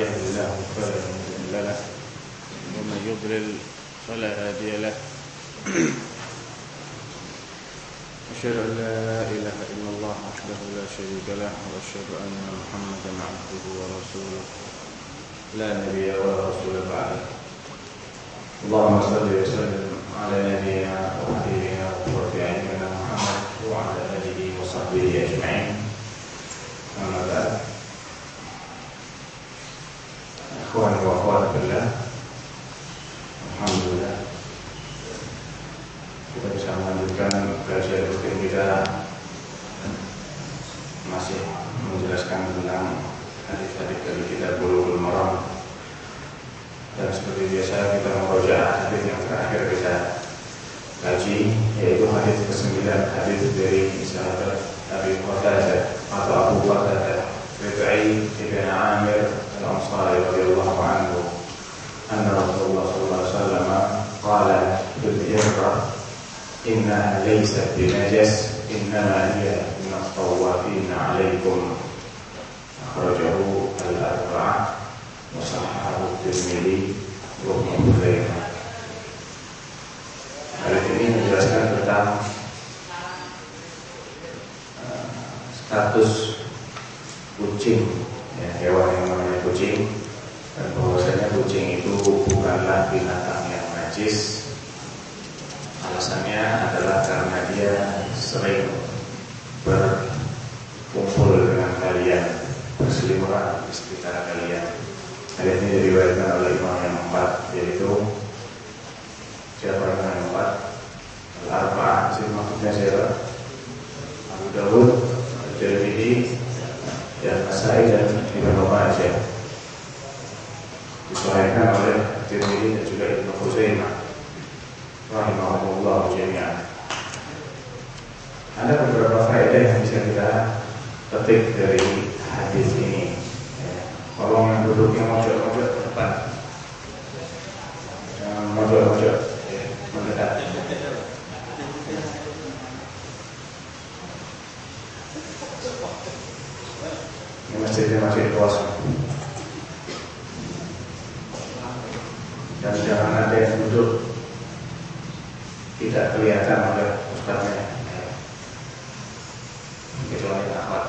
يهد الله فلا مضل له ومن يضلل فلا هادي له. أشهد أن لا إله إلا الله وحده لا شريك له وأشهد أن محمدا عبده ورسوله. لا نبي ولا رسول بعده. اللهم صل وسلم على نبينا وحبيبنا وقرة أعيننا محمد وعلى آله وصحبه أجمعين. 过来，你过来。Kucing, ya, hewan yang namanya kucing dan bahwasanya kucing itu bukanlah binatang yang najis alasannya adalah karena dia sering berkumpul dengan kalian berseliweran di sekitar kalian hadis ini diriwayatkan oleh imam yang empat yaitu siapa yang empat al-arba sih maksudnya siapa Abu Dawud Al-Jalmidi dan Nasai dan Ibnu Majah disahihkan oleh Tirmidzi dan juga Ibnu Khuzaimah rahimahumullah jami'an. Ada beberapa faedah yang bisa kita petik dari hadis ini. Ya. Kalau yang duduknya mojok-mojok ke depan, jangan mojok-mojok, ya, mendekat. Ini masjidnya masih kosong. dan duduk tidak kelihatan oleh ustaznya kecuali akhwat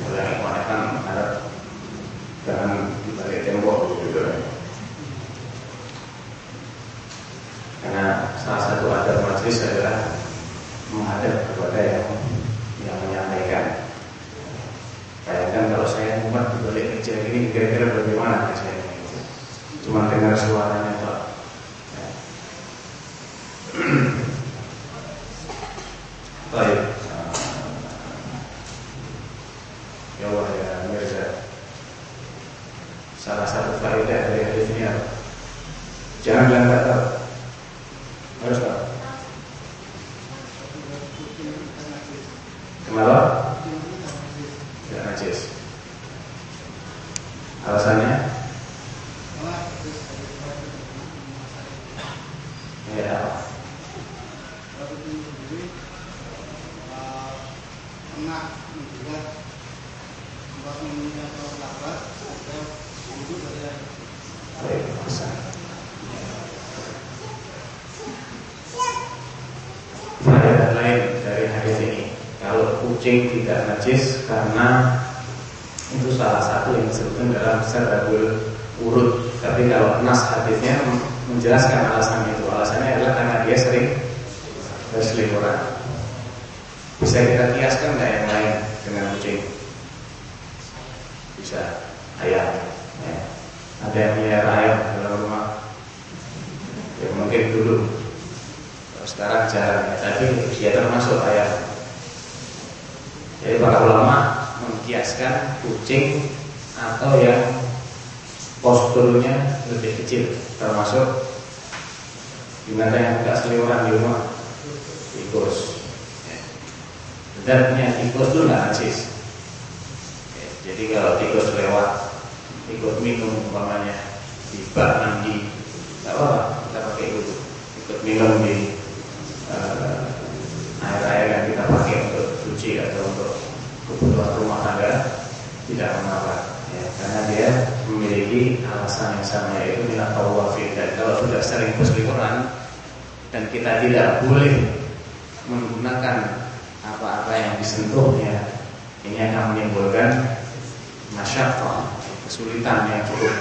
kalau yang ikhwan kan ada jangan dibalik tembok gitu karena salah satu adab majlis adalah menghadap kepada yang yang menyampaikan bayangkan kalau saya umat dibalik kecil ini kira-kira bagaimana saya cuma dengar suaranya Pak. Baik. Ya Allah ya Mirza. Salah satu faedah dari hadis ini apa? Jangan bilang tak tahu. Harus tahu. Kenapa? Tidak najis. Alasannya? Ya. Baik, Faedah lain dari hadis ini, kalau kucing tidak najis karena itu salah satu yang disebutkan dalam serabul urut. Tapi kalau nas hadisnya menjelaskan alasan itu, alasannya adalah karena dia sering berseliweran. Bisa kita kiaskan nggak yang lain dengan kucing? Bisa ayam. Ya. Ada yang punya ayam dalam rumah. Ya mungkin dulu. Sekarang jarang. Ya. Tapi dia termasuk ayam. Jadi para ulama mengkiaskan kucing atau yang posturnya lebih kecil termasuk gimana yang tidak seliweran di rumah? Tikus. Zatnya tikus itu nggak najis. Jadi kalau tikus lewat ikut minum umpamanya di bak mandi nggak apa-apa kita pakai itu. Ikut minum di uh, air-air yang kita pakai untuk cuci atau untuk kebutuhan rumah tangga tidak mengapa ya. karena dia memiliki alasan yang sama yaitu minat tawafin dan kalau sudah sering berseliweran dan kita tidak boleh menggunakan apa-apa yang disentuhnya ini akan menimbulkan masyarakat kesulitan yang cukup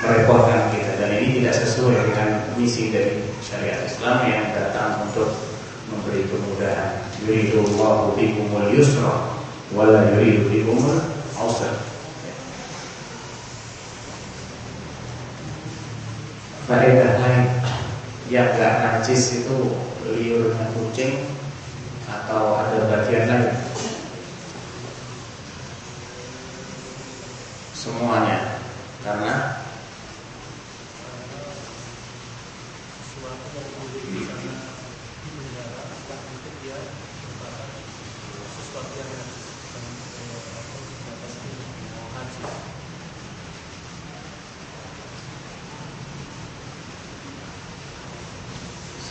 merepotkan kita dan ini tidak sesuai dengan misi dari syariat Islam yang datang untuk memberi kemudahan. Yuridullahu bikumul yusra wala yuridu bikumul usra. Faedah lain yang gak najis itu liurnya kucing atau ada bagian lain semuanya karena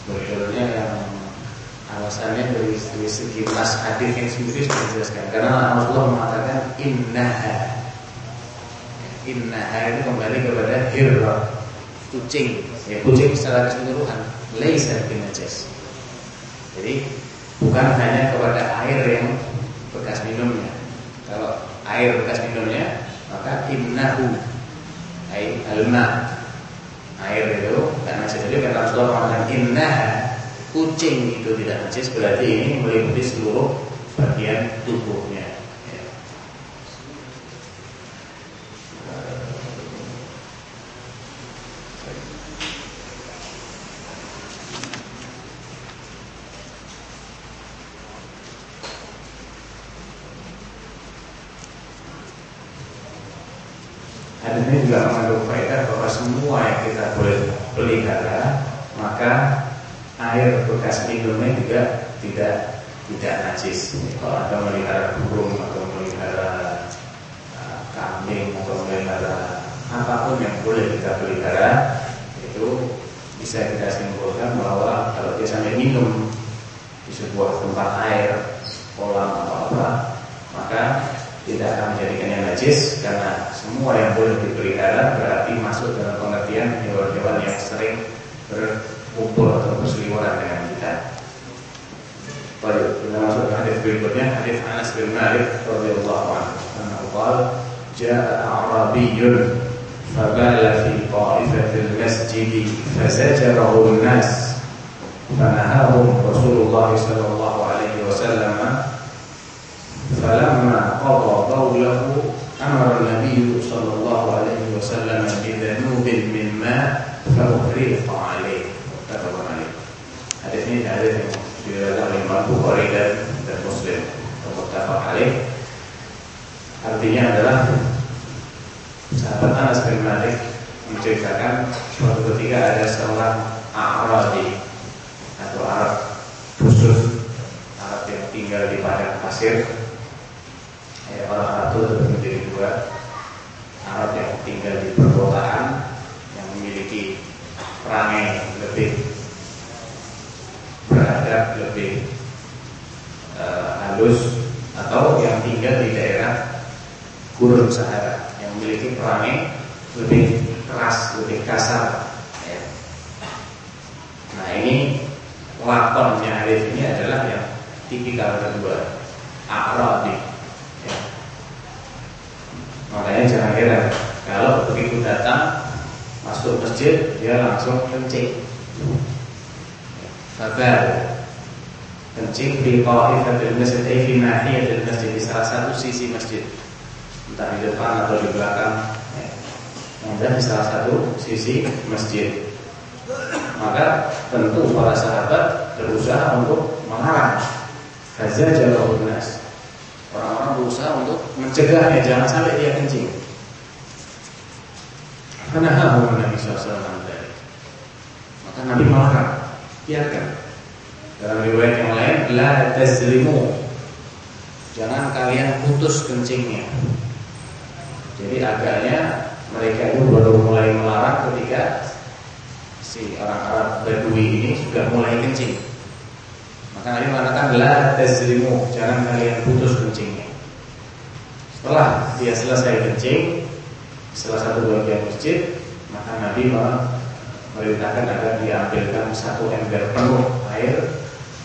sebetulnya yang alasannya segi mas hadis yang sendiri sudah dijelaskan. Karena Allah mengatakan innaha. Innaha itu kembali kepada hirra Kucing. Ya, Kucing secara keseluruhan. Laisa binajas Jadi bukan hanya kepada air yang bekas minumnya. Kalau air bekas minumnya Maka innahu Ay, alma. Air itu karena jadi karena Rasulullah mengatakan innaha Kucing itu tidak najis Berarti ini meliputi seluruh bagian tubuhnya juga mengandung faedah bahwa semua yang kita boleh pelihara maka air bekas minumnya juga tidak tidak najis. Kalau ada melihara burung atau melihara uh, kambing atau melihara apa pun yang boleh kita pelihara itu bisa kita simpulkan bahwa kalau dia sampai minum di sebuah tempat air kolam atau apa maka tidak akan menjadikannya najis karena semua yang boleh dipelihara berarti masuk dalam pengertian hewan-hewan yang sering berkumpul atau berseliweran dengan kita. Baik, kita masuk ke hadis berikutnya hadis Anas bin Malik radhiyallahu anhu. Annahu qala jaa Arabiyyun fabala fi qa'ifatil masjid fazajarahu an-nas fanahahum Rasulullah sallallahu alaihi wasallam falamma qada qawlahu amara Nabi sallallahu alaihi wasallam bidhanubin min ma fa'uhriqa alaih muttafaqun alaih hadis ini hadis yang diriwayatkan oleh Imam Bukhari dan, dan Muslim muttafaq alaih artinya adalah sahabat Anas bin Malik menceritakan suatu ketika ada seorang Arabi atau Arab khusus Arab yang tinggal di padang pasir. Ya, orang Arab itu menjadi dua. Arab yang tinggal di perkotaan yang memiliki perangai lebih beradab lebih uh, halus atau yang tinggal di daerah gurun Sahara yang memiliki perangai lebih keras, lebih kasar. Ya. Nah ini lakonnya hadis ini adalah yang tipikal kedua Arabi Makanya jangan heran kalau begitu datang masuk masjid dia langsung kencing. Babar kencing di qa'ifatil masjid ay fi nahiyatil masjid di salah satu sisi masjid. Entah di depan atau di belakang. Ada di salah satu sisi masjid. Maka tentu para sahabat berusaha untuk melarang. Haza jalur nas Orang-orang berusaha untuk mencegahnya jangan sampai dia kencing. Karena hahu Nabi SAW. Maka Nabi melarang, biarkan. Dalam riwayat yang lain, la tazlimu. Jangan kalian putus kencingnya. Jadi agaknya mereka itu baru mulai melarang ketika si orang Arab Badui ini sudah mulai kencing. Maka Nabi mengatakan la tazlimu, jangan kalian putus kencingnya. Setelah dia selesai kencing, salah satu bagian masjid, maka Nabi memerintahkan agar diambilkan satu ember penuh air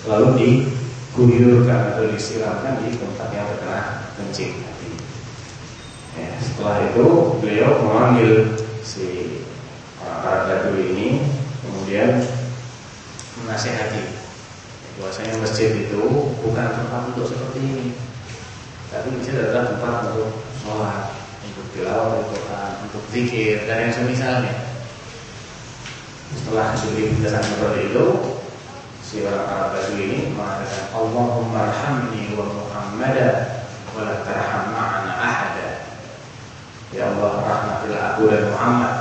lalu diguyurkan atau disiramkan di tempat yang terkena kencing. Ya, setelah itu beliau memanggil si para dadu ini kemudian menasehati bahwasanya masjid itu bukan tempat untuk seperti ini. Tapi masjid adalah tempat untuk sholat untuk tilawah Al-Quran untuk zikir dan yang semisalnya. Setelah diberi penjelasan seperti itu si orang Arab ini mengatakan Allahumma arhamni wa Muhammadan wa la tarham ma'ana ahada ya Allah aku dan Muhammad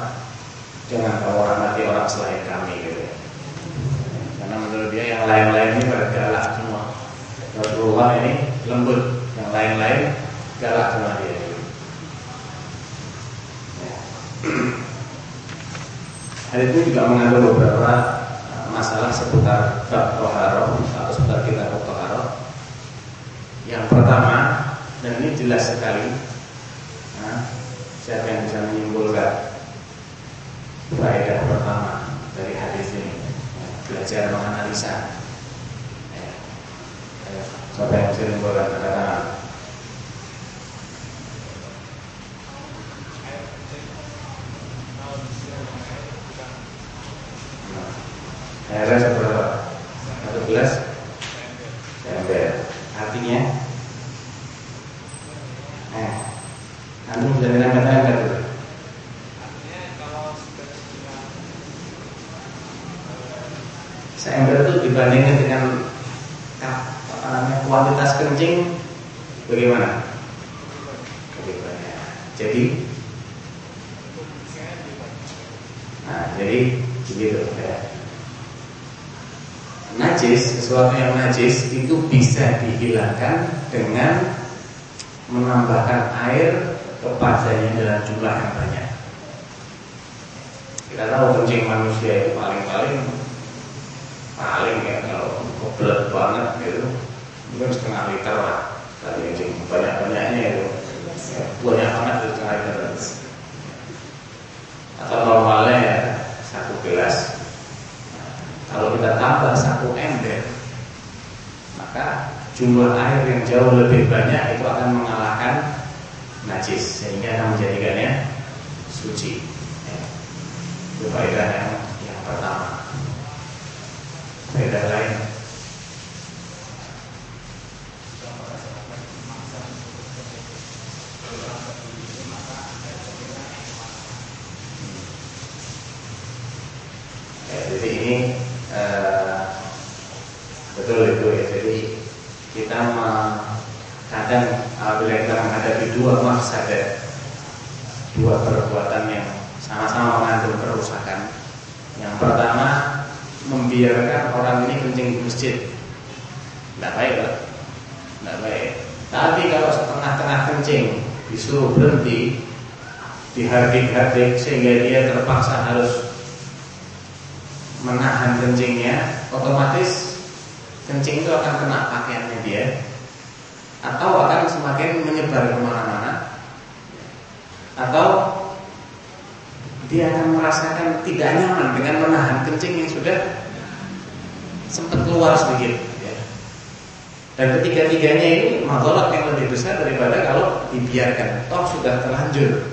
jangan kamu rahmati orang selain kami gitu karena menurut dia yang lain-lain ini pada galak semua Rasulullah ini lembut yang lain-lain galak sama dia ya. Hadis ini juga mengandung beberapa uh, masalah seputar bab toharo atau seputar kita toharo. Yang pertama dan ini jelas sekali. Siapa yang bisa menyimpulkan faedah pertama dari hadis ini? Belajar menganalisa. Ya. Siapa yang bisa menyimpulkan kata-kata Airnya seberapa? Satu gelas ember. Artinya Eh Enggak dulu? Seember itu dibandingkan dengan apa namanya kuantitas kencing bagaimana? Lebih banyak. Jadi, nah jadi begitu ya najis, sesuatu yang najis itu bisa dihilangkan dengan menambahkan air kepadanya dalam jumlah yang banyak. Kita tahu kencing manusia itu paling-paling paling ya kalau kebelet banget gitu mungkin setengah liter lah. Tadi kencing banyak-banyaknya itu. Ya, banyak banget itu setengah liter. Atau normalnya ya satu gelas. Kalau kita tambah satu ember, maka jumlah air yang jauh lebih banyak itu akan mengalahkan najis sehingga akan menjadikannya suci. Ya. Itu faedah yang, yang pertama. Faedah lain ya, jadi ini Eh, betul itu ya jadi kita kadang apabila kita menghadapi dua maksadat dua perbuatan yang sama-sama mengandung kerusakan. Yang pertama membiarkan orang ini kencing di masjid. Tidak baik lah tidak baik. Tapi kalau setengah-tengah kencing disuruh berhenti dihardik-hardik sehingga dia terpaksa harus menahan kencingnya, otomatis kencing itu akan kena pakaiannya dia atau akan semakin menyebar ke mana-mana atau dia akan merasakan tidak nyaman dengan menahan kencing yang sudah sempat keluar sedikit ya. dan ketiga-tiganya ini matolak yang lebih besar daripada kalau dibiarkan toh sudah terlanjur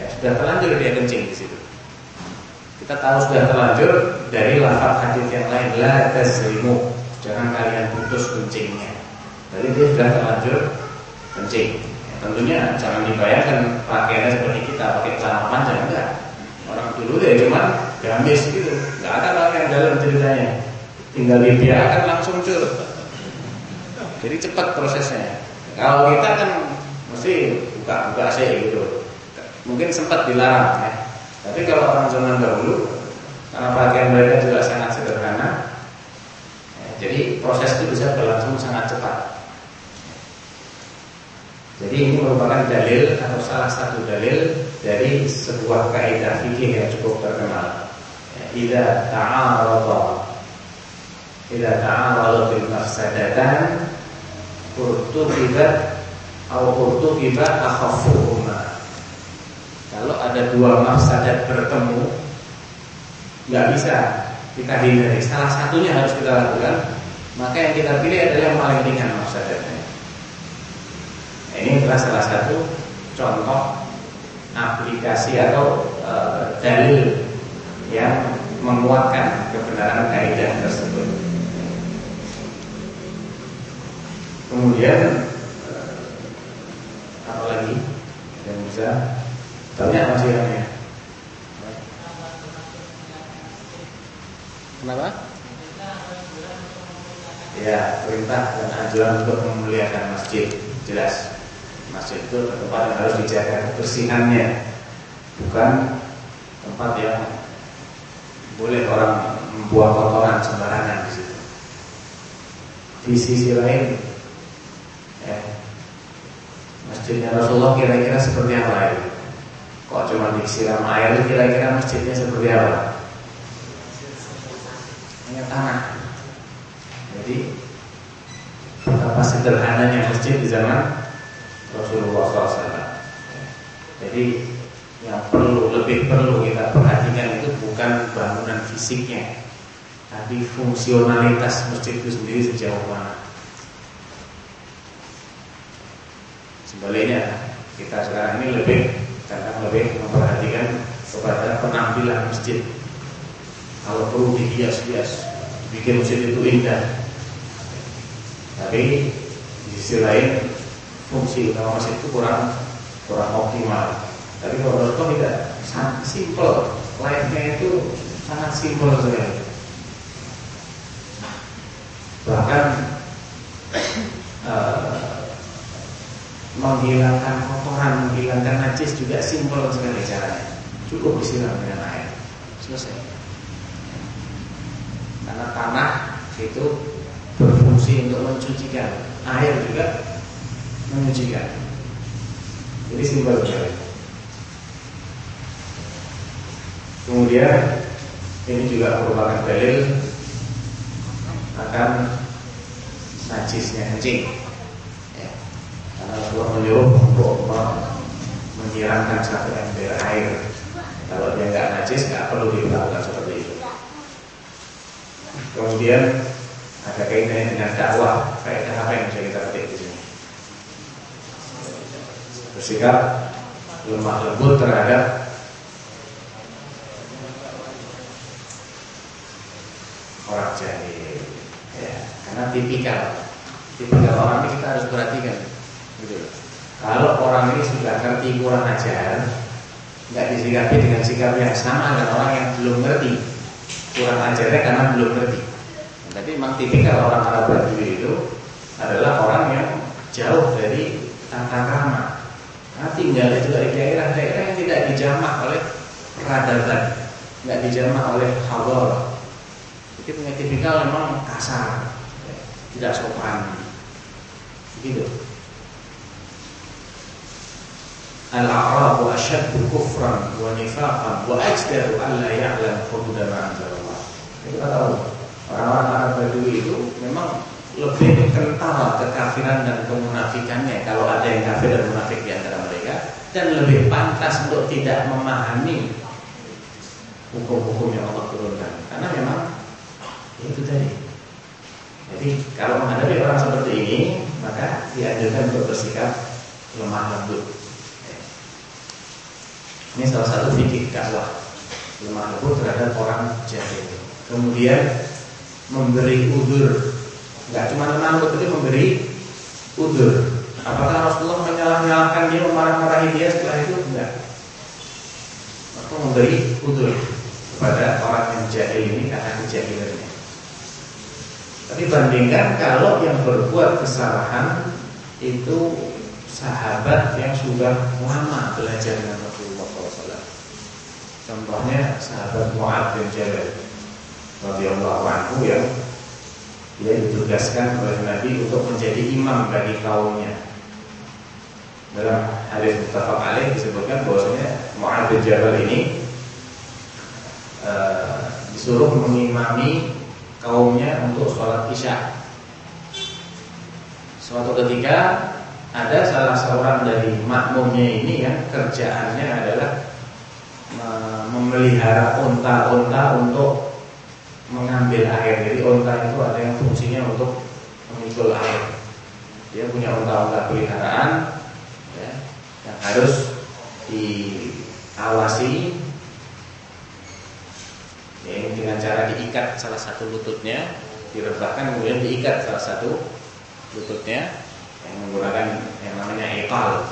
ya, sudah terlanjur dia kencing di situ kita tahu sudah terlanjur dari lafaz hadis yang lain la tasrimu. Jangan kalian putus kencingnya. Jadi dia sudah terlanjur kencing. Ya, tentunya jangan dibayangkan pakaiannya seperti kita pakai celana panjang enggak. Orang dulu ya cuma gamis gitu. Enggak ada pakaian dalam ceritanya. Tinggal dibiarkan langsung cur. Jadi cepat prosesnya. Kalau kita kan mesti buka-buka sih gitu. Mungkin sempat dilarang ya. Tapi kalau orang zaman dahulu karena pakaian mereka juga sangat sederhana, ya, jadi proses itu bisa berlangsung sangat cepat. Jadi ini merupakan dalil atau salah satu dalil dari sebuah kaidah fikih yang cukup terkenal. Ida ta'arada Ida ta'arada bil mafsadatan Kurtubibat Au kurtubibat akhafuhuma Kalau ada dua mafsadat bertemu, nggak bisa kita hindari. Salah satunya harus kita lakukan. Maka yang kita pilih adalah yang paling ringan mafsadatnya. Nah, ini adalah salah satu contoh aplikasi atau e, dalil yang menguatkan kebenaran kaidah tersebut. Kemudian eh, apa lagi yang bisa banyak masih ya. Kenapa? Ya, perintah dan anjuran untuk memuliakan masjid jelas. Masjid itu tempat yang harus dijaga kebersihannya, bukan tempat yang boleh orang membuang kotoran sembarangan di situ. Di sisi lain, ya, masjidnya Rasulullah kira-kira seperti apa ya? Kok cuma disiram air, kira-kira masjidnya seperti apa? Hanya tanah. Jadi betapa sederhananya masjid di zaman Rasulullah SAW. Jadi yang perlu lebih perlu kita perhatikan itu bukan bangunan fisiknya, tapi fungsionalitas masjid itu sendiri sejauh mana. Sebaliknya, kita sekarang ini lebih karena lebih memperhatikan kepada penampilan masjid. Kalau perlu dihias-hias, bikin masjid itu indah. Tapi di sisi lain fungsi utama masjid itu kurang kurang optimal. Tapi kalau Rasulullah tidak sangat simple, life-nya itu sangat simple sekali. Bahkan uh, menghilangkan kotoran, menghilangkan najis juga simple sekali caranya. Cukup disiram dengan air, selesai. Karena tanah itu berfungsi untuk mencucikan, air juga menyucikan. Jadi simpel sekali. Kemudian ini juga merupakan dalil akan najisnya kencing. Ya. Karena menyuruh untuk menyiramkan satu ember air. Kalau dia nggak najis, nggak perlu dilakukan seperti itu. Kemudian ada kaitannya dengan dakwah. Kaitan apa yang bisa kita petik di? Bersikap lemah lembut terhadap orang jahil. Ya, karena tipikal tipikal orang ini kita harus perhatikan gitu kalau orang ini sudah ngerti kurang ajar nggak disikapi dengan sikap yang sama dengan orang yang belum ngerti. Kurang ajarnya karena belum ngerti. Tapi memang tipikal orang Arab Badui itu adalah orang yang jauh dari krama karena tinggalnya juga di daerah-daerah yang tidak dijamah oleh peradaban nggak dijamah oleh hawal itu punya tipikal memang kasar, tidak sopan. Begitu. Al-a'rabu asyaddu kufran wa nifaqan wa ajdaru an la ya'lam hudud ma anzalallah. Itu kata Allah. Orang-orang Arab Badui itu memang lebih kental kekafiran dan kemunafikannya kalau ada yang kafir dan munafik di antara dan lebih pantas untuk tidak memahami hukum-hukum yang Allah turunkan karena memang itu tadi. Jadi kalau menghadapi orang seperti ini, maka dianjurkan untuk bersikap lemah lembut. Ini salah satu fikih dakwah lemah lembut terhadap orang jahil. Kemudian memberi udur, nggak cuma lemah lembut itu memberi udur. Apakah Rasulullah menyalah-nyalahkan dia, memarah-marahi dia setelah itu? Enggak. Maka memberi udur kepada orang yang jahil ini karena kejahilannya. Tapi bandingkan kalau yang berbuat kesalahan itu sahabat yang sudah lama belajar dengan Rasulullah SAW. Contohnya sahabat Mu'ad bin Jabal radhiyallahu anhu yang dia ditugaskan oleh Nabi untuk menjadi imam bagi kaumnya. Dalam hadis muttafaq alaih disebutkan bahwasanya Mu'ad bin Jabal ini uh, disuruh mengimami kaumnya untuk sholat isya. Suatu ketika ada salah seorang dari makmumnya ini yang kerjaannya adalah memelihara unta-unta untuk mengambil air. Jadi unta itu ada yang fungsinya untuk memikul air. Dia punya unta-unta peliharaan yang harus diawasi ya, dengan cara diikat salah satu lututnya, direbahkan kemudian diikat salah satu lututnya yang menggunakan yang namanya ekal,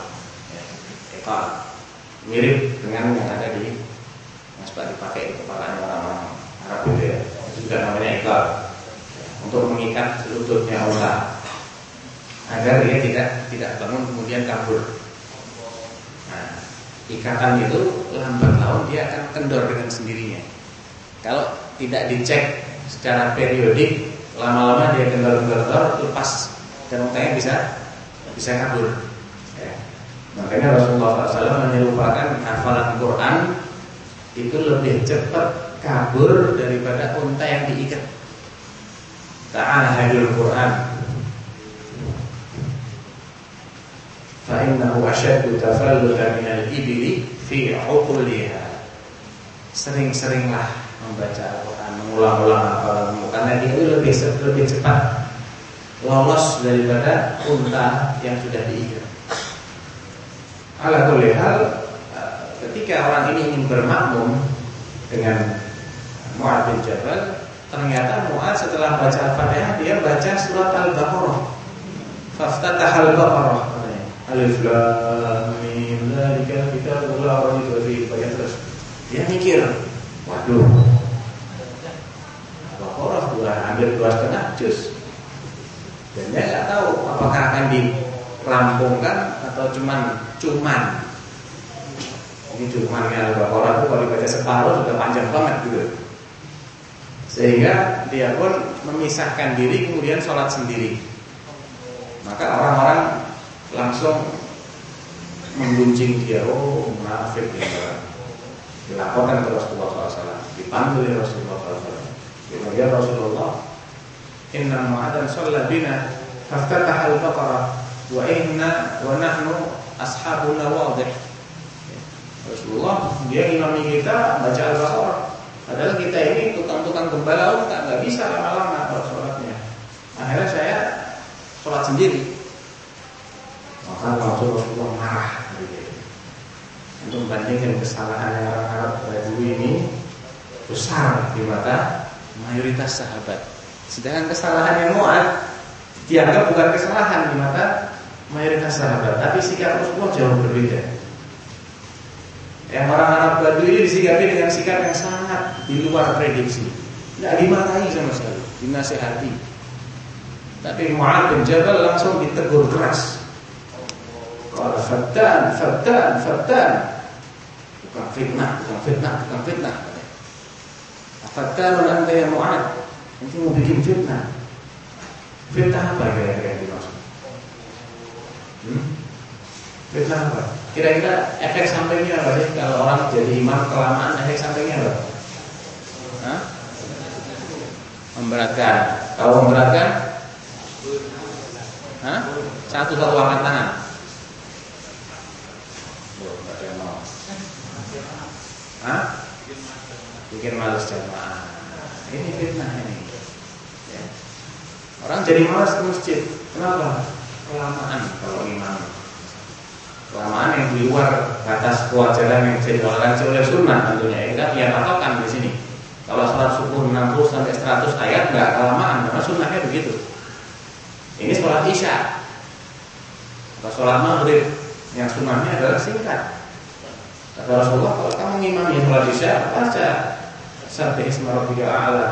ya, ekal mirip dengan yang ada di yang suka dipakai di kepala orang-orang Arab itu ya, juga namanya ekal ya, untuk mengikat lututnya unta agar dia tidak tidak bangun kemudian kabur. Nah, ikatan itu lambat laun dia akan kendor dengan sendirinya. Kalau tidak dicek secara periodik, lama-lama dia kendor-kendor lepas dan untanya bisa bisa kabur. Ya. Makanya Rasulullah SAW menyerupakan hafalan Quran itu lebih cepat kabur daripada unta yang diikat. Ta'ala hadil Quran فإنه أشد تفلتا من الإبل في عقلها sering-seringlah membaca Al-Quran mengulang-ulang hafalanmu karena dia itu lebih lebih cepat lolos daripada unta yang sudah diikat. Ala hal ketika orang ini ingin bermakmum dengan Mu'ad bin Jabal ternyata Mu'ad setelah baca Al-Fatihah dia baca surat Al-Baqarah Faftatah Al-Baqarah Alif lam mim dzalika kitabul la raiba fihi terus. Dia mikir, waduh. Baqarah dua hampir dua setengah juz. Dan dia nggak tahu apakah akan dirampungkan atau cuman cuman ini cuman ya Al-Baqarah itu kalau dibaca separuh sudah panjang banget gitu. Sehingga dia pun memisahkan diri kemudian sholat sendiri. Maka orang-orang langsung menggunjing dia oh munafik ya. Dilaporkan ke Rasulullah SAW dipanggil Rasulullah SAW kemudian Rasulullah inna mu'adan bina faftataha al-baqarah wa inna wa nahnu ashabuna wadih Rasulullah dia imami kita baca al-baqarah. Padahal kita ini tukang-tukang gembala tak nggak bisa lama-lama kalau sholatnya. Akhirnya saya sholat sendiri maka Rasulullah marah untuk membandingkan kesalahan orang Arab Badui ini besar di mata mayoritas sahabat. Sedangkan kesalahan yang Mu'ad dianggap bukan kesalahan di mata mayoritas sahabat, tapi sikap Rasulullah jauh berbeda. Yang orang Arab Badui ini disikapi dengan sikap yang sangat di luar prediksi. Tidak dimarahi sama sekali, dinasehati. Tapi Mu'ad bin Jabal langsung ditegur keras Qala fattan, fattan, fattan. Bukan fitnah, bukan fitnah, bukan fitnah. Fattanun anta ya Mu'ad. Nanti mau bikin fitnah. Fitnah apa kira-kira yang dimaksud? Hmm? Fitnah apa? Kira-kira efek sampingnya apa sih kalau orang jadi imam kelamaan efek sampingnya apa? Hah? Memberatkan. Kalau memberatkan? Hah? Satu-satu angkat tangan. Hah? Bikin malas jamaah. Ini fitnah ini. Ya. Orang jadi malas ke masjid. Kenapa? Kelamaan kalau imam. Kelamaan yang di luar batas kewajaran yang jadi ditoleransi oleh sunnah tentunya. Ya kan? Ya patokan di sini. Kalau sholat subuh 60 sampai 100 ayat nggak kelamaan karena sunnahnya begitu. Ini sholat isya. Atau sholat maghrib yang sunnahnya adalah singkat. Kata Rasulullah kalau kamu ngimami sholat isya baca Sabih isma rabbika a'la.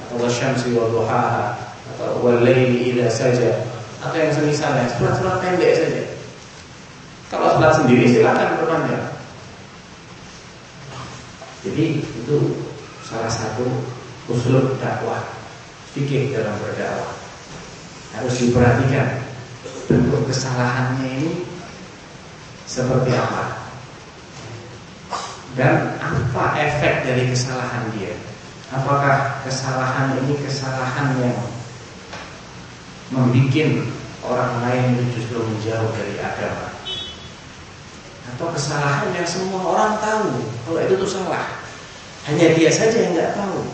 Atau wasyamsi wa duhaha. Atau wal laili idza saja. Atau yang semisalnya surat-surat pendek saja. Kalau sholat sendiri silakan berpanjang. Jadi itu salah satu usul dakwah fikih dalam berdakwah. Harus diperhatikan bentuk kesalahannya ini seperti apa dan apa efek dari kesalahan dia? Apakah kesalahan ini kesalahan yang membuat orang lain itu justru menjauh dari agama? atau kesalahan yang semua orang tahu kalau itu tuh salah. Hanya dia saja yang nggak tahu.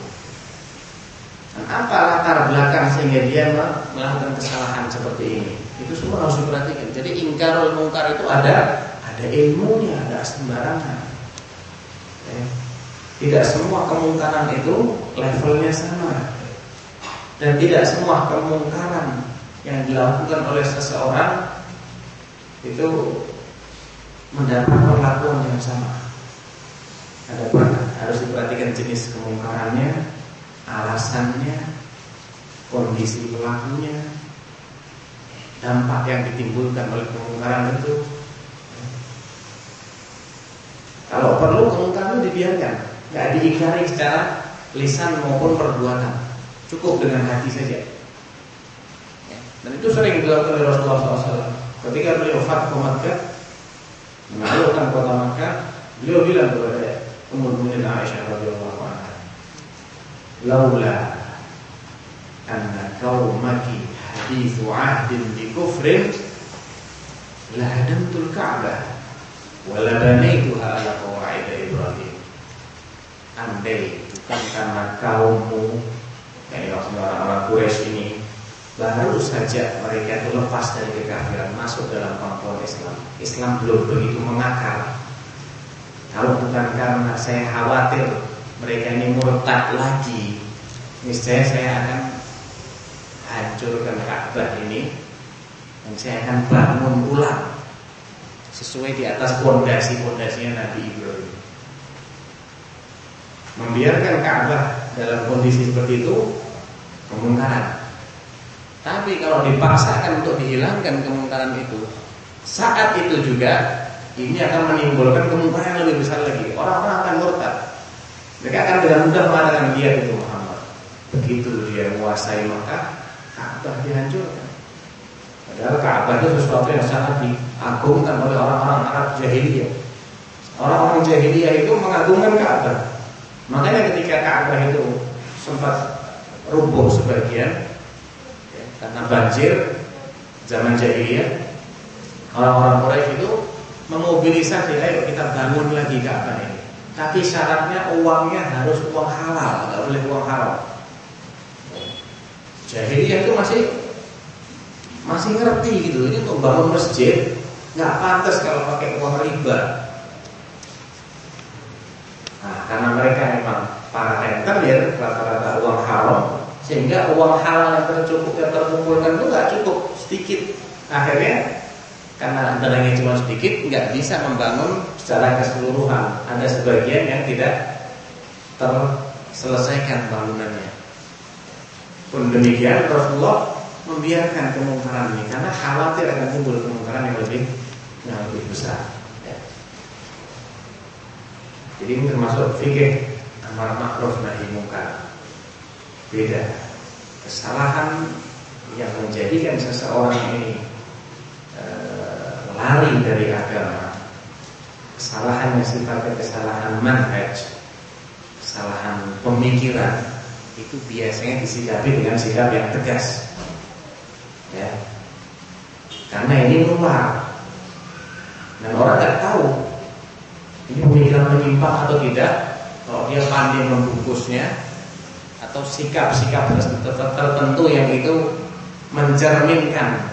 Dan apa latar belakang sehingga dia melakukan kesalahan seperti ini? Itu semua harus diperhatikan. Jadi ingkarul mungkar itu ada ada ilmunya, ada sembarangan. Ya. Tidak semua kemungkaran itu levelnya sama. Dan tidak semua kemungkaran yang dilakukan oleh seseorang itu mendapat perlakuan yang sama. Ada harus diperhatikan jenis kemungkarannya, alasannya, kondisi pelakunya, dampak yang ditimbulkan oleh kemungkaran itu. Kalau perlu kemungkaran dibiarkan, nggak diingkari secara lisan maupun perbuatan, cukup dengan hati saja. Ya, dan itu sering dilakukan oleh Rasulullah SAW. Ketika beliau fatwa Makkah, menaklukkan kota Makkah, beliau bilang kepada Ummu Mukminin Aisyah radhiyallahu anha, "Laula anna qaumaki hadithu ahdin bi kufrin la hadamtul Ka'bah wa la banaituha ala qawaid Ibrahim." Andai bukan karena kaummu, yakni orang-orang Quraisy ini baru saja mereka itu lepas dari kekafiran masuk dalam pangkuan Islam. Islam belum begitu mengakar. Kalau bukan karena saya khawatir mereka ini murtad lagi, niscaya saya akan hancurkan Ka'bah ini dan saya akan bangun ulang sesuai di atas pondasi-pondasinya Nabi Ibrahim. Membiarkan Ka'bah dalam kondisi seperti itu kemungkaran tapi kalau dipaksakan untuk dihilangkan kemungkaran itu, saat itu juga ini akan menimbulkan kemungkaran yang lebih besar lagi. Orang-orang akan murtad. Mereka akan dengan mudah mengatakan dia itu Muhammad. Begitu dia menguasai maka Ka'bah dihancurkan. Padahal Ka'bah itu sesuatu yang sangat diagungkan oleh orang-orang Arab jahiliyah. Orang-orang jahiliyah itu mengagungkan Ka'bah. Makanya ketika Ka'bah itu sempat rubuh sebagian, karena banjir zaman jahiliyah orang-orang Quraisy itu memobilisasi ayo kita bangun lagi Ka'bah ini. Tapi syaratnya uangnya harus uang halal, nggak boleh uang haram. Jahiliyah itu masih masih ngerti gitu. Ini untuk bangun masjid nggak pantas kalau pakai uang riba. Nah, karena mereka memang para ya rata-rata uang haram sehingga uang halal yang tercukup yang terkumpulkan itu nggak cukup sedikit akhirnya karena dananya cuma sedikit nggak bisa membangun secara keseluruhan ada sebagian yang tidak terselesaikan bangunannya pun demikian Rasulullah membiarkan kemungkaran ini karena khawatir akan timbul kemungkaran yang lebih yang lebih besar ya. jadi ini termasuk fikih amar ma'ruf nahi mungkar beda kesalahan yang menjadikan seseorang ini e, lari dari agama kesalahan yang sifatnya kesalahan manhaj kesalahan pemikiran itu biasanya disikapi dengan sikap yang tegas ya. Karena ini luar. Dan orang tidak tahu ini pemikiran menyimpang atau tidak kalau dia pandai membungkusnya atau sikap-sikap tertentu yang itu mencerminkan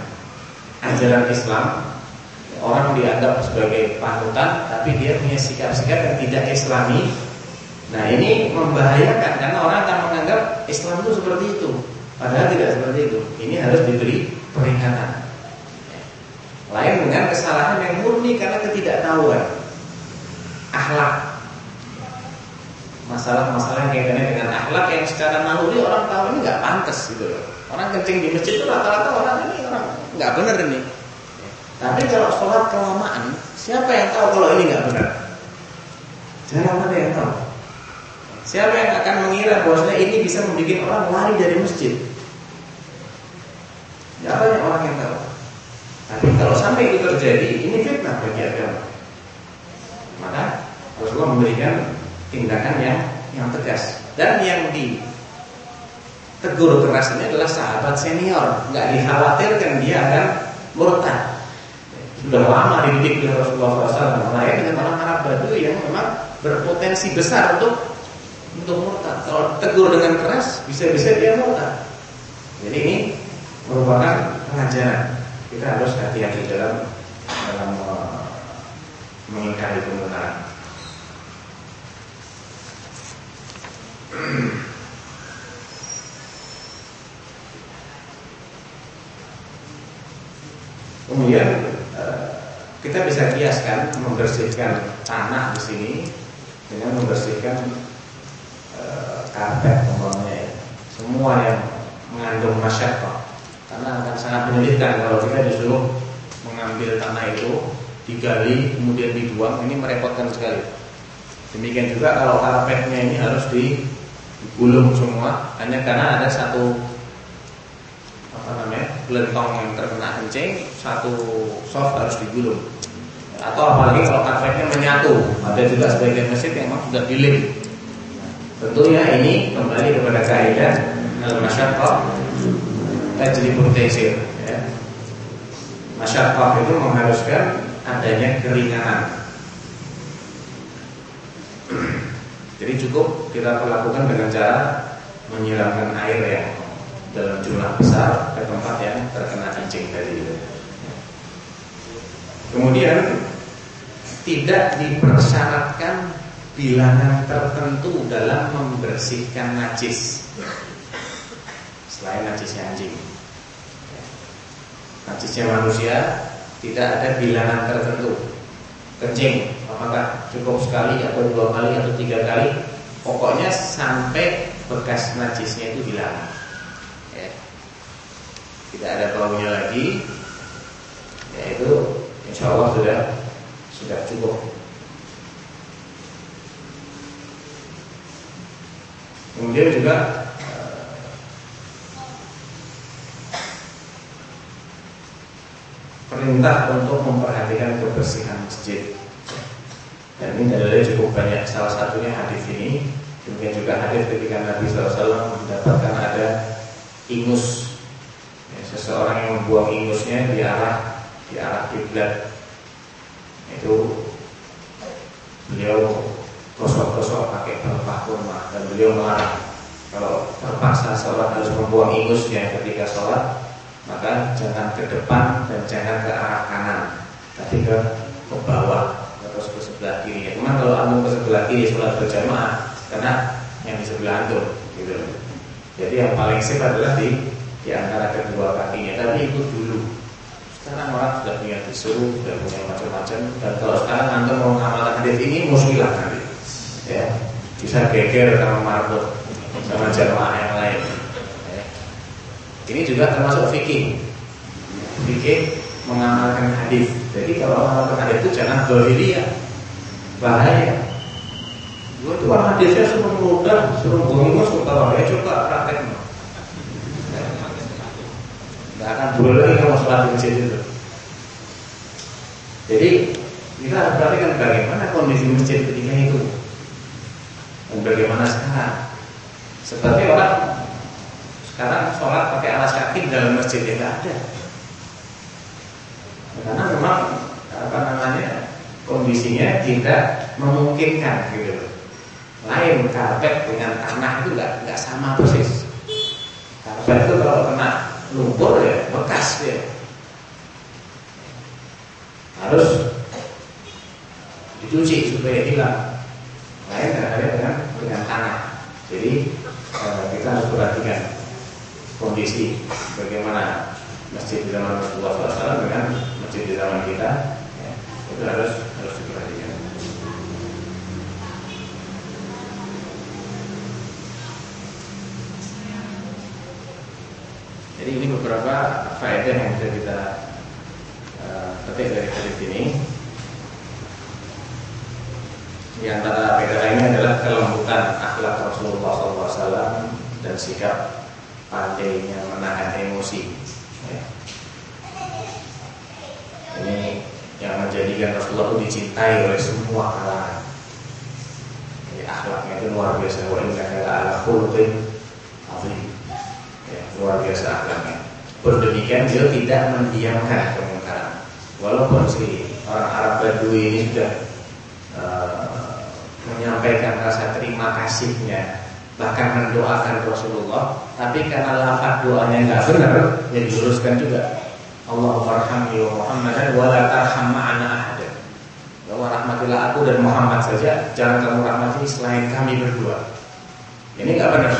ajaran Islam. Orang dianggap sebagai panutan tapi dia punya sikap-sikap yang tidak islami. Nah ini membahayakan karena orang akan menganggap Islam itu seperti itu padahal tidak seperti itu ini harus diberi peringatan lain dengan kesalahan yang murni karena ketidaktahuan akhlak masalah-masalah yang kaitannya dengan akhlak yang secara naluri orang tahu ini nggak pantas gitu loh. Orang kencing di masjid itu rata-rata orang ini orang nggak benar ini. Tapi kalau sholat kelamaan, siapa yang tahu kalau ini nggak benar? Jarang ada yang tahu. Siapa yang akan mengira bahwasanya ini bisa membuat orang lari dari masjid? Ya banyak orang yang tahu. Tapi kalau sampai itu terjadi, ini fitnah bagi agama. Maka Rasulullah memberikan tindakan yang yang tegas dan yang ditegur keras ini adalah sahabat senior nggak dikhawatirkan dia akan murtad sudah lama dididik oleh Rasulullah SAW mulai berpotensi besar untuk untuk murtad. Kalau tegur dengan keras, bisa-bisa dia murtad. Jadi ini merupakan pengajaran. Kita harus hati-hati dalam dalam uh, mengingkari kemungkaran. Kemudian uh, kita bisa kiaskan membersihkan tanah di sini dengan membersihkan e, karpet umpamanya ya. Semua yang mengandung masyarakat karena akan sangat menyulitkan kalau kita disuruh mengambil tanah itu digali kemudian dibuang ini merepotkan sekali. Demikian juga kalau karpetnya ini harus digulung semua hanya karena ada satu apa namanya gelentong yang terkena kencing satu soft harus digulung atau apalagi kalau karpetnya menyatu ada juga sebagian masjid yang memang sudah dilem tentunya ini kembali kepada kaidah al tajlibul taisir ya. masyaqqah itu mengharuskan adanya keringanan jadi cukup kita perlakukan dengan cara menyiramkan air ya dalam jumlah besar ke tempat yang terkena cacing tadi Kemudian tidak dipersyaratkan bilangan tertentu dalam membersihkan najis selain najisnya anjing. Najisnya manusia tidak ada bilangan tertentu. Kencing, apakah cukup sekali atau dua kali atau tiga kali? Pokoknya sampai bekas najisnya itu hilang. Ya. Tidak ada baunya lagi, yaitu insya Allah sudah sudah cukup. Kemudian juga perintah untuk memperhatikan kebersihan masjid. Dan ini dalilnya cukup banyak. Salah satunya hadis ini, kemudian juga hadis ketika Nabi SAW mendapatkan ada ingus, ya, seseorang yang membuang ingusnya di arah di arah kiblat itu beliau gosok-gosok pakai pelepah kurma dan beliau melarang kalau terpaksa sholat harus membuang ingusnya ketika sholat maka jangan ke depan dan jangan ke arah kanan tapi ke ke bawah terus ke sebelah kiri. Cuma kalau antum ke sebelah kiri sholat berjamaah karena yang di sebelah antum gitu. Jadi yang paling safe adalah di di antara kedua kakinya. Tapi ikut dulu sekarang orang sudah punya tisu, sudah punya macam-macam. Dan kalau sekarang anda mau ngamalkan hadis ini, muswilah nanti. Ya, bisa geger sama marbot sama jamaah yang lain. Ini juga termasuk fikih. Fikih mengamalkan hadis. Jadi kalau mengamalkan hadis itu jangan ya, bahaya. Gue tuh orang hadisnya suruh mudah, suruh buang masuk kalau ya coba praktek Gak akan boleh kamu sholat di masjid itu. Jadi kita harus perhatikan bagaimana kondisi masjid ketika itu dan bagaimana sekarang. Seperti orang sekarang sholat pakai alas kaki dalam masjid yang ada. Karena memang apa namanya kondisinya tidak memungkinkan gitu. Lain karpet dengan tanah itu nggak nggak sama persis. Karpet itu kalau kena lumpur ya bekas dia harus dicuci supaya hilang lain ada dengan dengan tanah jadi eh, kita harus perhatikan kondisi bagaimana masjid di zaman Rasulullah SAW dengan masjid di zaman kita ya, itu harus harus diperhatikan Jadi ini beberapa faedah yang bisa kita uh, petik dari hadis ini. Di antara faedah lainnya adalah kelembutan akhlak Rasulullah SAW dan sikap pandainya menahan emosi. Ya. Ini yang menjadikan Rasulullah itu dicintai oleh semua kalangan. Jadi akhlaknya itu luar biasa. Wa inna ala khuluqin azim luar biasa akhlaknya. Berdemikian dia tidak mendiamkan kemungkaran. Walaupun si orang Arab Badui ini sudah uh, menyampaikan rasa terima kasihnya bahkan mendoakan Rasulullah tapi karena lafaz doanya nggak benar ya diluruskan juga. Allah warhamni wa Muhammadan wa la tarham ma'ana ahada bahwa rahmatilah aku dan Muhammad saja jangan kamu rahmati selain kami berdua. Ini nggak benar.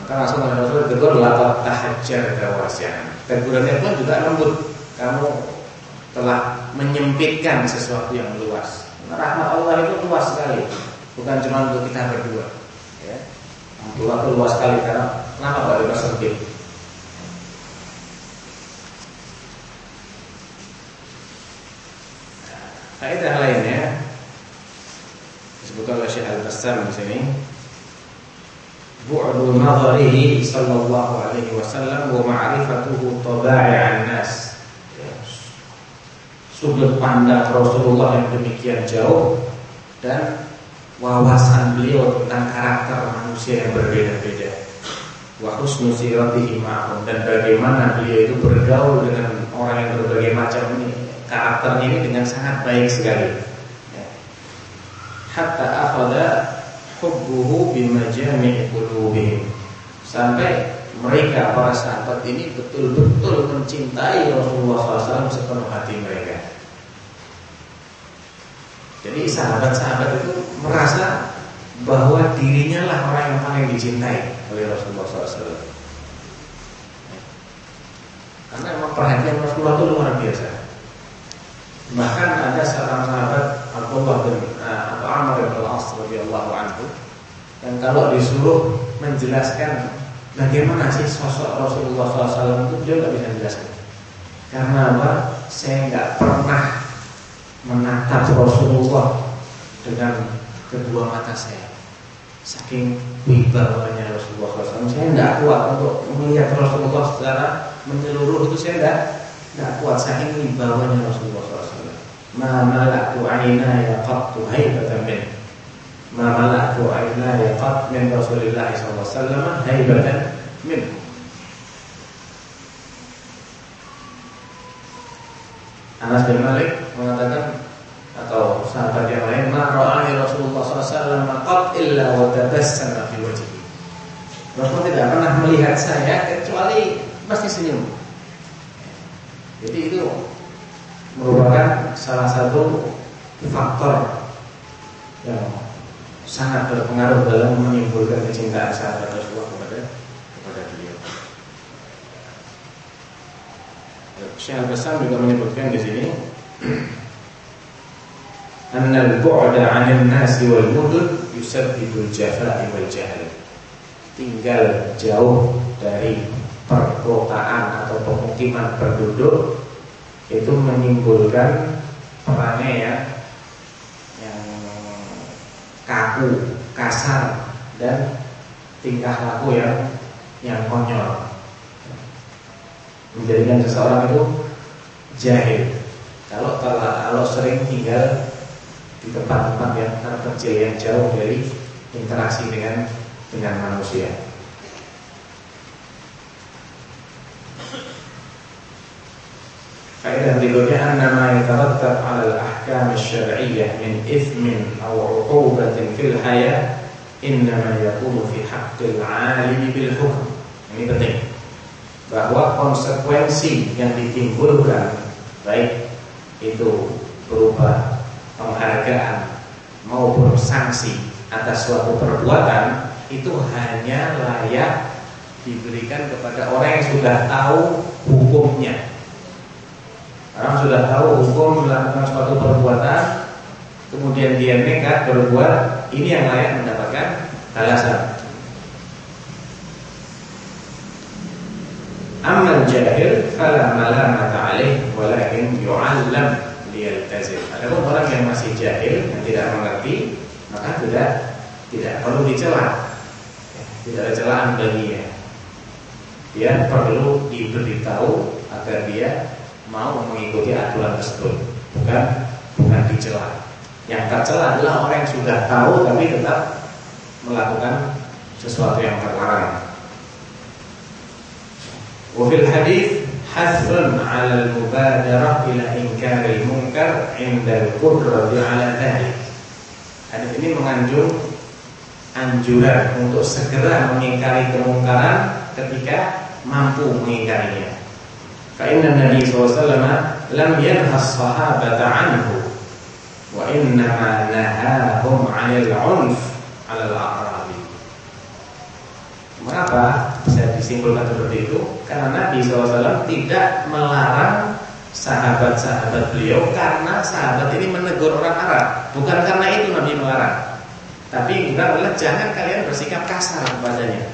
Maka langsung oleh Rasul tegur lafaz tahajjar kawasian tegurannya pun juga lembut. Kamu telah menyempitkan sesuatu yang luas. Rahmat Allah itu luas sekali. Bukan cuma untuk kita berdua Dua itu luas sekali karena kenapa Pak Lima Faedah lainnya disebutkan oleh Syekh Al-Bassam di sini. Bu'du nadharihi sallallahu alaihi wasallam wa ma'rifatuhu taba'i'an nas. Sudut pandang Rasulullah yang demikian jauh dan wawasan beliau tentang karakter manusia yang berbeda-beda. Wa husnu siratihi dan bagaimana beliau itu bergaul dengan orang yang berbagai macam ini. Karakternya ini dengan sangat baik sekali. Ya. Hatta akhadha hubbuhu bimajami'i qulubihim. Sampai mereka para sahabat ini betul-betul mencintai Rasulullah SAW sepenuh hati mereka. Jadi sahabat-sahabat itu merasa bahwa dirinya lah orang yang paling dicintai oleh Rasulullah SAW. Karena memang perhatian Rasulullah itu luar biasa. Bahkan ada seorang sahabat Abdullah bin uh, atau Amr bin Al-As radhiyallahu anhu yang kalau disuruh menjelaskan bagaimana sih sosok Rasulullah SAW itu dia nggak bisa menjelaskan. Karena apa? Saya nggak pernah menatap Rasulullah dengan kedua mata saya. Saking wibawanya Rasulullah SAW, saya tidak kuat untuk melihat Rasulullah secara menyeluruh itu saya tidak tidak kuat saking wibawanya Rasulullah SAW. Ma malaktu aina ya qattu haibatan min. Ma malaktu aina ya qat min Rasulullah SAW haibatan min. Anas bin Malik mengatakan atau sahabat yang lain, "Ma ra'ani Rasulullah SAW qat illa wa tabassama fi wajhi." Rasul tidak pernah melihat saya kecuali pasti senyum. Jadi itu merupakan salah satu faktor yang sangat berpengaruh dalam menimbulkan kecintaan sahabat Rasulullah kepada kepada beliau. Syekh Al-Bassam juga menyebutkan di sini Anna al-bu'da 'anil nasi wal mudun yusabbibul jafa'i wal jahl. Tinggal jauh dari perkotaan atau pemukiman penduduk itu menimbulkan perannya ya yang kaku, kasar dan tingkah laku yang yang konyol menjadikan seseorang itu jahil. Kalau kalau sering tinggal di tempat-tempat yang terpencil yang jauh dari interaksi dengan dengan manusia. Anna ma yatarattab 'ala al-ahkam asy-syar'iyyah min ithmin aw 'uqubatin fil hayah innama yakunu fi haqqil 'alimi bil hukm. Ini penting bahwa konsekuensi yang ditimbulkan baik itu berupa penghargaan maupun sanksi atas suatu perbuatan itu hanya layak diberikan kepada orang yang sudah tahu hukumnya. Orang sudah tahu hukum melakukan suatu perbuatan, kemudian dia nekat berbuat, ini yang layak mendapatkan balasan. Amal jahil fala malamata alaih walakin yu'allam liyaltazim. Adapun orang yang masih jahil yang tidak mengerti, maka tidak tidak perlu dicela. Tidak ada celaan baginya. Dia perlu diberitahu agar dia mau mengikuti aturan tersebut, bukan bukan dicela. Yang tercela adalah orang yang sudah tahu tapi tetap melakukan sesuatu yang terlarang. وفي الحديث حث على المبادرة إلى إنكار المنكر عند القدرة على ذلك Hadis ini menganjung anjuran untuk segera mengingkari kemungkaran ketika mampu mengingkarinya. Karena Nabi SAW lam yanhas sahabata anhu wa innama nahahum 'anil 'unf 'ala al-a'rabi. Mengapa bisa disimpulkan seperti itu? Karena Nabi SAW tidak melarang sahabat-sahabat beliau karena sahabat ini menegur orang Arab, bukan karena itu Nabi melarang. Tapi juga adalah jangan kalian bersikap kasar kepadanya.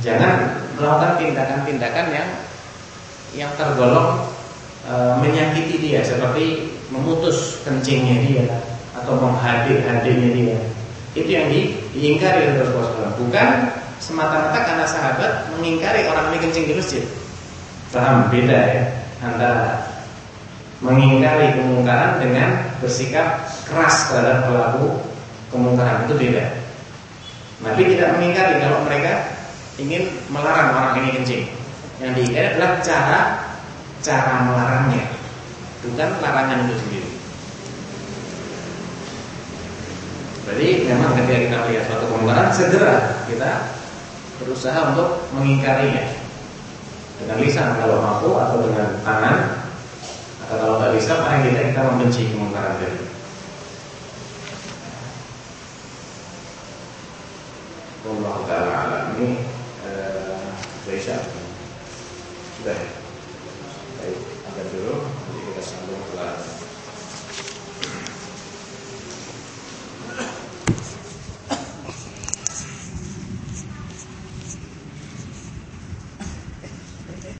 Jangan melakukan tindakan-tindakan yang yang tergolong e, menyakiti dia seperti memutus kencingnya dia atau menghadir-hadirnya dia. Itu yang diingkari oleh Rasulullah. Bukan semata-mata karena sahabat mengingkari orang ini kencing di masjid. Paham beda ya antara mengingkari kemungkaran dengan bersikap keras terhadap pelaku kemungkaran itu beda. Nabi tidak mengingkari kalau mereka ingin melarang orang ini kencing. Yang diingat adalah cara cara melarangnya, bukan larangan itu sendiri. Jadi memang ketika kita melihat suatu kemungkaran segera kita berusaha untuk mengingkarinya dengan lisan kalau mampu atau dengan tangan atau kalau tak bisa paling kita kita membenci kemungkaran itu. Allah Taala ini eh, day.